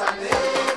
Sunday.